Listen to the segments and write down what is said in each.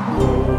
Oh.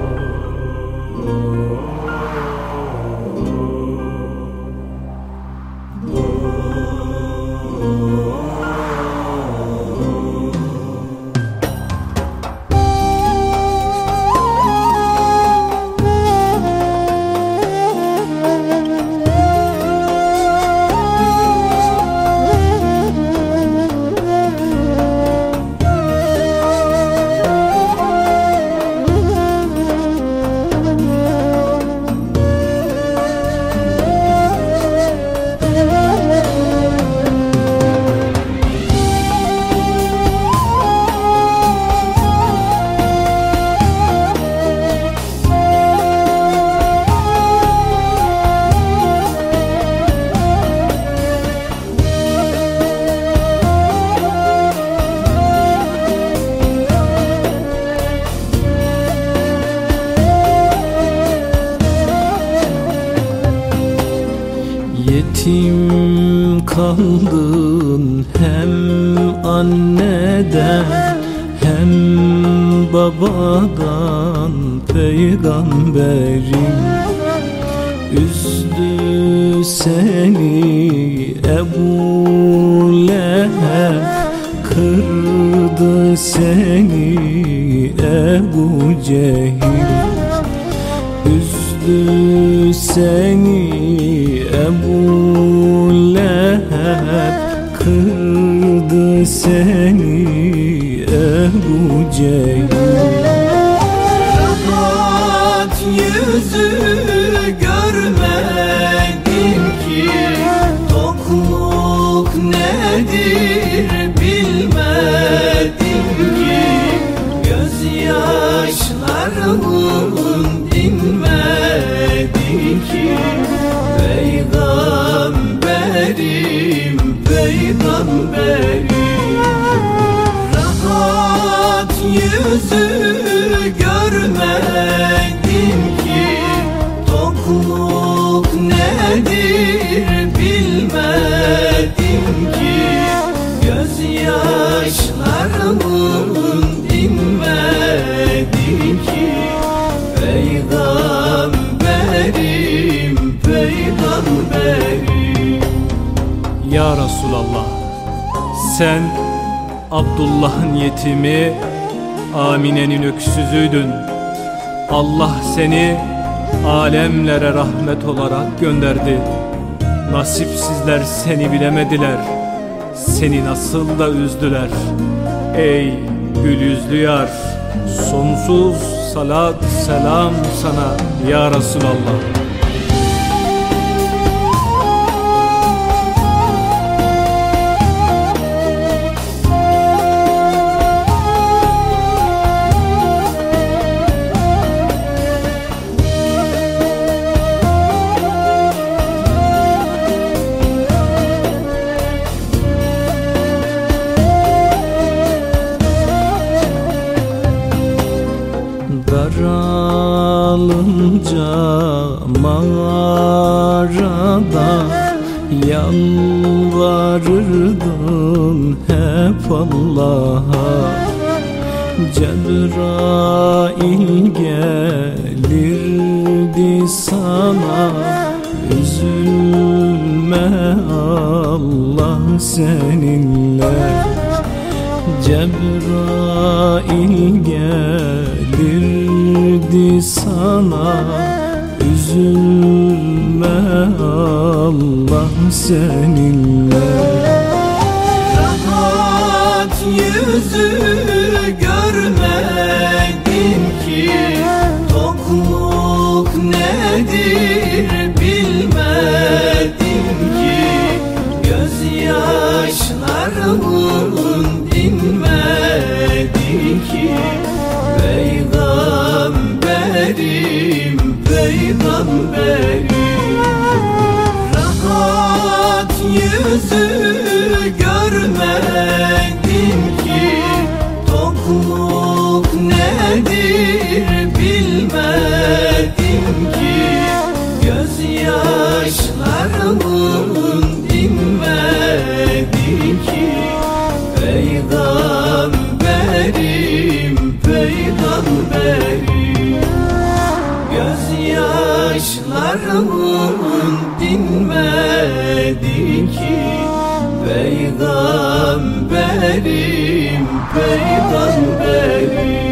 Yetim kaldın hem anneden hem babadan peygamberim. Üzdü seni Ebu Leheb Kırdı seni Ebu Cehil. Üzdü seni Ebu Leheb Kırdı seni Ebu Cehil. Rahat yüzü görmedim ki Tokluk nedir bilmedim ki. Gözyaşlarımın Rahat yüzü görmedim ki. Tokluk nedir bilmedim ki. Gözyaşlarımın dinmedi ki. Peygamberim, peygamberim. Ya Resulallah sen Abdullah'ın yetimi Amine'nin öksüzüydün. Allah seni alemlere rahmet olarak gönderdi. Nasipsizler seni bilemediler. Seni nasıl da üzdüler. Ey gül yüzlü yar Sonsuz salat selam sana ya Resulallah Daralınca mağarada Yalvarırdın hep Allah'a. Cebrail gelirdi sana Üzülme Allah seninle Cebrail gelirdi sana. Üzülme Allah seninle. Rahat yüzü peygamberim Rahat yüzü görmedim Peygamberim, peygamberim